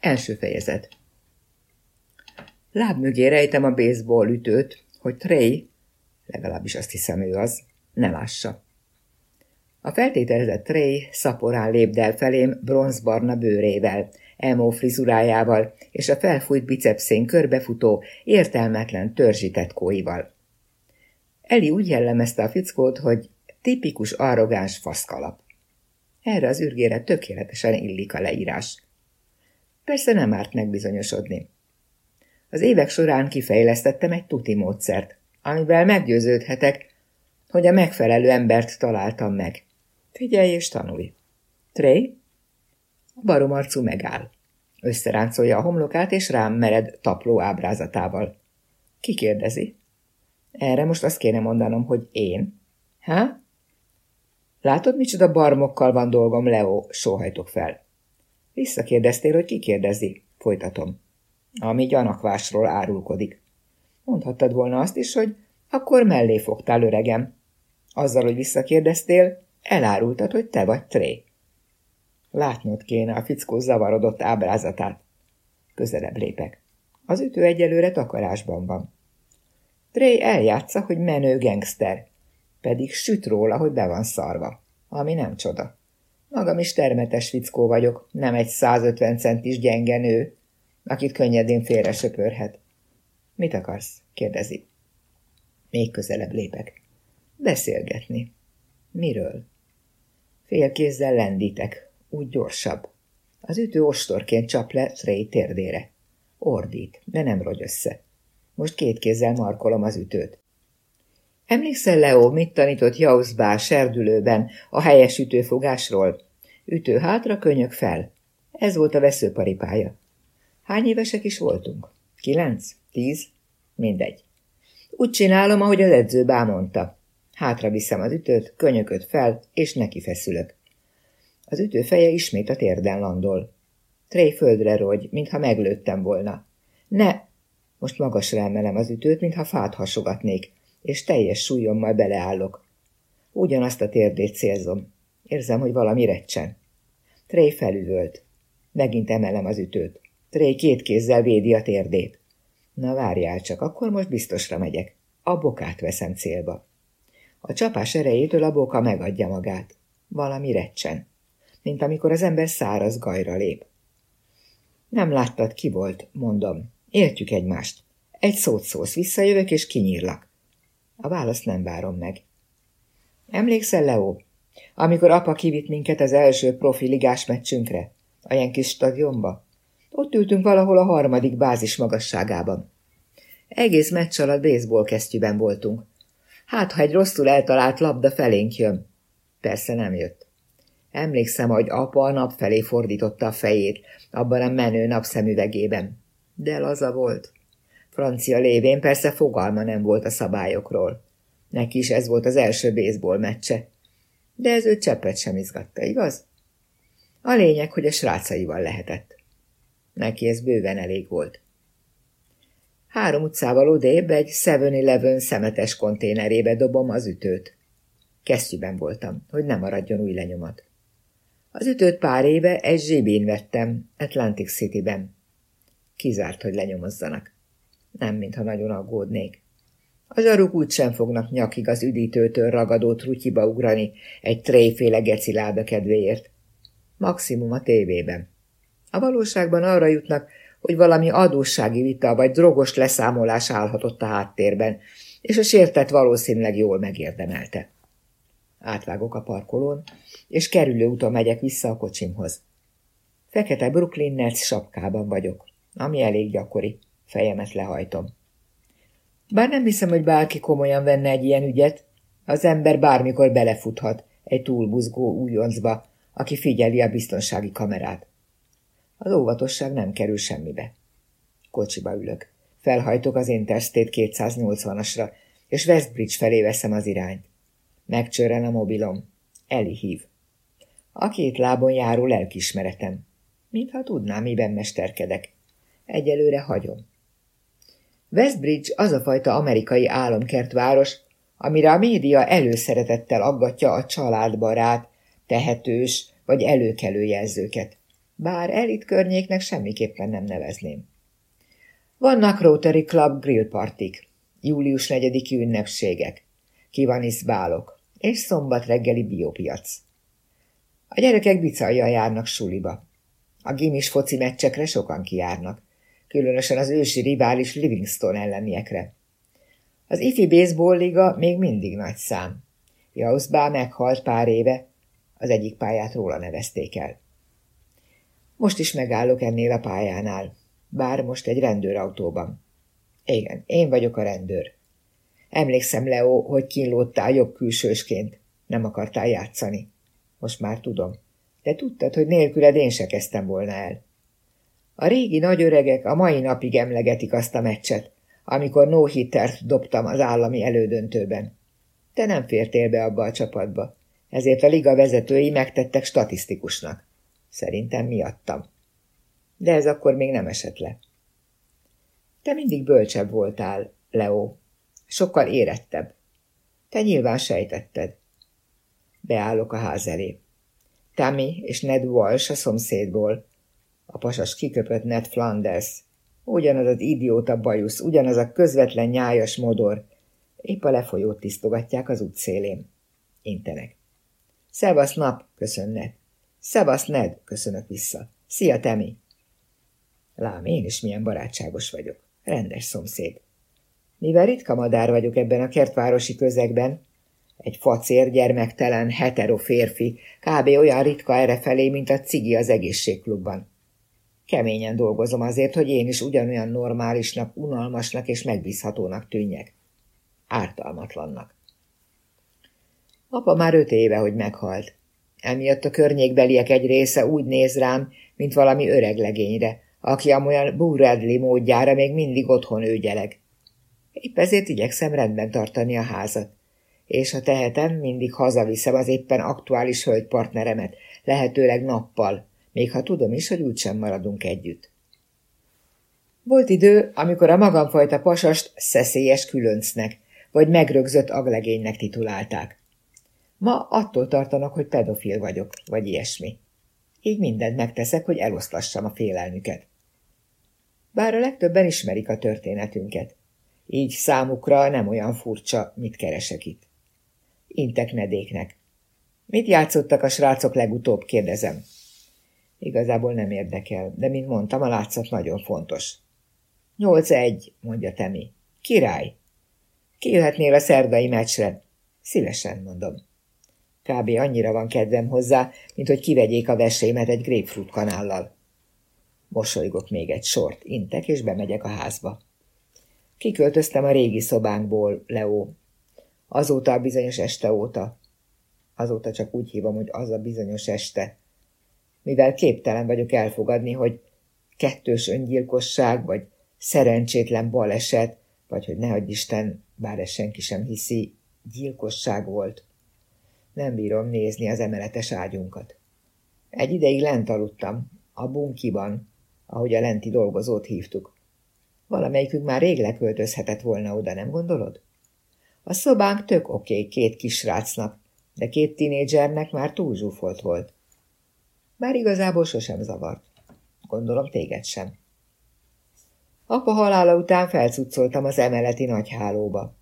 Első fejezet Láb mögé rejtem a baseball ütőt, hogy Trey, legalábbis azt hiszem ő az, ne lássa. A feltételezett Trey szaporán lépdel felém bronzbarna bőrével, emo frizurájával és a felfújt bicepszén körbefutó, értelmetlen törzsített kóival. Eli úgy jellemezte a fickót, hogy tipikus arrogáns faszkalap. Erre az ürgére tökéletesen illik a leírás. Persze nem árt megbizonyosodni. Az évek során kifejlesztettem egy tuti módszert, amivel meggyőződhetek, hogy a megfelelő embert találtam meg. Figyelj és tanulj. Trey? A baromarcú megáll. Összeráncolja a homlokát, és rám mered tapló ábrázatával. Ki kérdezi? Erre most azt kéne mondanom, hogy én. Há? Látod, micsoda barmokkal van dolgom, Leo, sóhajtok fel. Visszakérdeztél, hogy ki kérdezi? Folytatom. Ami gyanakvásról árulkodik. Mondhattad volna azt is, hogy akkor mellé fogtál, öregem. Azzal, hogy visszakérdeztél, elárultad, hogy te vagy Tré. Látnod kéne a fickó zavarodott ábrázatát. Közelebb lépek. Az ütő egyelőre takarásban van. Trey eljátsza, hogy menő gangster, pedig süt róla, hogy be van szarva, ami nem csoda. Magam is termetes fickó vagyok, nem egy 150 centis gyenge nő, akit könnyedén félre söpörhet. Mit akarsz? kérdezi. Még közelebb lépek. Beszélgetni. Miről? Félkézzel lendítek, úgy gyorsabb. Az ütő ostorként csap le Trey térdére. Ordít, de nem rogy össze. Most két kézzel markolom az ütőt. Emlékszel, Leo, mit tanított Jauszbá serdülőben a helyes ütőfogásról? Ütő hátra, könyök fel. Ez volt a veszőparipája. Hány évesek is voltunk? Kilenc? Tíz? Mindegy. Úgy csinálom, ahogy az edző bámondta. Hátra viszem az ütőt, könyököt fel, és neki feszülök. Az ütő feje ismét a térden landol. Trey földre rogy, mintha meglőttem volna. Ne! Most magasra emelem az ütőt, mintha fát hasogatnék, és teljes súlyommal beleállok. Ugyanazt a térdét célzom. Érzem, hogy valami recsen. Trey felüvölt. Megint emelem az ütőt. Trey két kézzel védi a térdét. Na várjál csak, akkor most biztosra megyek. A bokát veszem célba. A csapás erejétől a boka megadja magát. Valami recsen. Mint amikor az ember száraz gajra lép. Nem láttad, ki volt, mondom. Értjük egymást. Egy szót szólsz, visszajövök és kinyírlak. A választ nem várom meg. Emlékszel, Leo, amikor apa kivitt minket az első profi ligás meccsünkre, a ilyen kis stadionba? Ott ültünk valahol a harmadik bázis magasságában. Egész meccs alatt baseball kesztyűben voltunk. Hát, ha egy rosszul eltalált labda felénk jön. Persze nem jött. Emlékszem, hogy apa a nap felé fordította a fejét, abban a menő napszemüvegében. De laza volt. Francia lévén persze fogalma nem volt a szabályokról. Neki is ez volt az első baseball meccse. De ez őt cseppet sem izgatta, igaz? A lényeg, hogy a srácaival lehetett. Neki ez bőven elég volt. Három utcával odébb egy 7-Eleven szemetes konténerébe dobom az ütőt. Kesztyűben voltam, hogy nem maradjon új lenyomat. Az ütőt pár éve egy zsibén vettem, Atlantic City-ben. Kizárt, hogy lenyomozzanak. Nem, mintha nagyon aggódnék. A zsaruk úgy sem fognak nyakig az üdítőtől ragadó trutyiba ugrani egy tréféle geciláda kedvéért. Maximum a tévében. A valóságban arra jutnak, hogy valami adóssági vita vagy drogos leszámolás állhatott a háttérben, és a sértett valószínűleg jól megérdemelte. Átvágok a parkolón, és kerülő úton megyek vissza a kocsimhoz. Fekete Brooklyn Nets sapkában vagyok, ami elég gyakori. Fejemet lehajtom. Bár nem hiszem, hogy bárki komolyan venne egy ilyen ügyet, az ember bármikor belefuthat egy túlbuzgó újoncba, aki figyeli a biztonsági kamerát. Az óvatosság nem kerül semmibe. Kocsiba ülök. Felhajtok az Interstate 280-asra, és Westbridge felé veszem az irányt. Megcsörren a mobilom. Eli hív. A két lábon járó lelkismeretem. Mintha tudnám, miben mesterkedek. Egyelőre hagyom. Westbridge az a fajta amerikai álomkertváros, amire a média előszeretettel aggatja a családbarát, tehetős vagy előkelő jelzőket. bár elit környéknek semmiképpen nem nevezném. Vannak Rotary Club grill partik, július 4 ünnepségek, kivaniszbálok és szombat reggeli biopiac. A gyerekek bicajjal járnak suliba. A gimis foci meccsekre sokan kijárnak, különösen az ősi rivális Livingston elleniekre. Az ifi baseball liga még mindig nagy szám. Jausbá meghalt pár éve, az egyik pályát róla nevezték el. Most is megállok ennél a pályánál, bár most egy rendőrautóban. Igen, én vagyok a rendőr. Emlékszem, Leo, hogy kínlódtál jobb külsősként. Nem akartál játszani. Most már tudom. De tudtad, hogy nélküled én se kezdtem volna el. A régi nagyöregek a mai napig emlegetik azt a meccset, amikor no dobtam az állami elődöntőben. Te nem fértél be abba a csapatba, ezért a liga vezetői megtettek statisztikusnak. Szerintem miattam. De ez akkor még nem esett le. Te mindig bölcsebb voltál, Leo. Sokkal érettebb. Te nyilván sejtetted. Beállok a ház elé. Tammy és Ned Walsh a szomszédból. A pasas kiköpött Ned Flanders. Ugyanaz az idióta bajusz, ugyanaz a közvetlen nyájas modor. Épp a lefolyót tisztogatják az útszélén. Intenek. Szevasz nap, köszön Ned. Szevasz Ned, köszönök vissza. Szia, Temi. Lám, én is milyen barátságos vagyok. Rendes szomszéd. Mivel ritka madár vagyok ebben a kertvárosi közegben, egy facér, gyermektelen, hetero férfi, kb. olyan ritka errefelé, mint a cigi az egészségklubban. Keményen dolgozom azért, hogy én is ugyanolyan normálisnak, unalmasnak és megbízhatónak tűnjek. Ártalmatlannak. Apa már öt éve, hogy meghalt. Emiatt a környékbeliek egy része úgy néz rám, mint valami öreg legényre, aki amolyan Burradley módjára még mindig otthon őgyeleg. Épp ezért igyekszem rendben tartani a házat. És ha tehetem, mindig hazaviszem az éppen aktuális hölgypartneremet, lehetőleg nappal, még ha tudom is, hogy úgysem maradunk együtt. Volt idő, amikor a magamfajta pasast szeszélyes különcnek, vagy megrögzött aglegénynek titulálták. Ma attól tartanak, hogy pedofil vagyok, vagy ilyesmi. Így mindent megteszek, hogy eloszlassam a félelmüket. Bár a legtöbben ismerik a történetünket. Így számukra nem olyan furcsa, mit keresek itt. Intek nedéknek. Mit játszottak a srácok legutóbb, kérdezem. Igazából nem érdekel, de mint mondtam, a látszat nagyon fontos. Nyolc egy, mondja Temi. Király. Kijöhetnél a szerdai meccsre? Szívesen, mondom. Kb. annyira van kedvem hozzá, mint hogy kivegyék a vesémet egy grapefruit kanállal. Mosolygok még egy sort, intek, és bemegyek a házba. Kiköltöztem a régi szobánkból, Leo. Azóta a bizonyos este óta. Azóta csak úgy hívom, hogy az a bizonyos este. Mivel képtelen vagyok elfogadni, hogy kettős öngyilkosság, vagy szerencsétlen baleset, vagy hogy nehogy Isten, bár ezt senki sem hiszi, gyilkosság volt. Nem bírom nézni az emeletes ágyunkat. Egy ideig lent aludtam, a bunkiban, ahogy a lenti dolgozót hívtuk. Valamelyikünk már rég leköltözhetett volna oda, nem gondolod? A szobánk tök oké okay, két kisrácnak, de két tinédzsernek már túl zsúfolt volt. Bár igazából sosem zavart. Gondolom téged sem. Apa halála után felcuccoltam az emeleti nagyhálóba.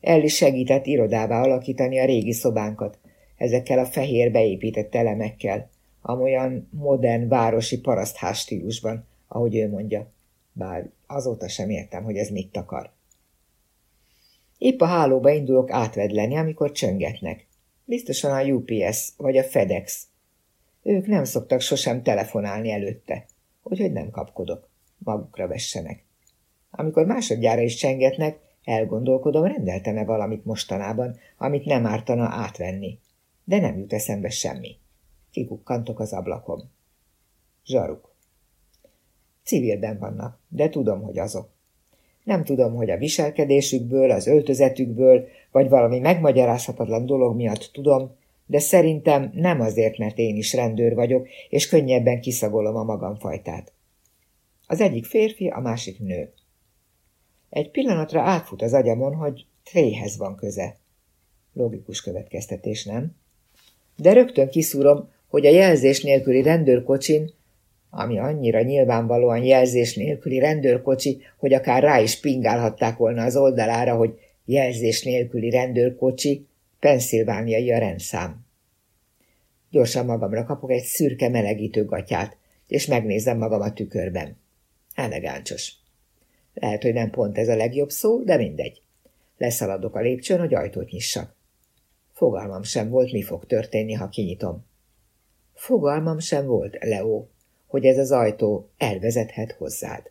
El is segített irodává alakítani a régi szobánkat, ezekkel a fehér beépített elemekkel, amolyan modern városi parasztház stílusban, ahogy ő mondja. Bár azóta sem értem, hogy ez mit akar. Épp a hálóba indulok átvedleni, amikor csöngetnek. Biztosan a UPS vagy a FedEx. Ők nem szoktak sosem telefonálni előtte, úgyhogy nem kapkodok. Magukra vessenek. Amikor másodjára is csengetnek, elgondolkodom, rendeltem-e valamit mostanában, amit nem ártana átvenni. De nem jut eszembe semmi. Kikukkantok az ablakom. Zsaruk. Civilben vannak, de tudom, hogy azok. Nem tudom, hogy a viselkedésükből, az öltözetükből, vagy valami megmagyarázhatatlan dolog miatt tudom, de szerintem nem azért, mert én is rendőr vagyok, és könnyebben kiszagolom a magamfajtát. Az egyik férfi, a másik nő. Egy pillanatra átfut az agyamon, hogy Tréhez van köze. Logikus következtetés, nem? De rögtön kiszúrom, hogy a jelzés nélküli rendőrkocsin ami annyira nyilvánvalóan jelzés nélküli rendőrkocsi, hogy akár rá is pingálhatták volna az oldalára, hogy jelzés nélküli rendőrkocsi, penszilvániai a rendszám. Gyorsan magamra kapok egy szürke melegítő gatyát, és megnézem magam a tükörben. Elegáncsos. Lehet, hogy nem pont ez a legjobb szó, de mindegy. Leszaladok a lépcsőn, hogy ajtót nyissak. Fogalmam sem volt, mi fog történni, ha kinyitom. Fogalmam sem volt, Leo, hogy ez az ajtó elvezethet hozzád.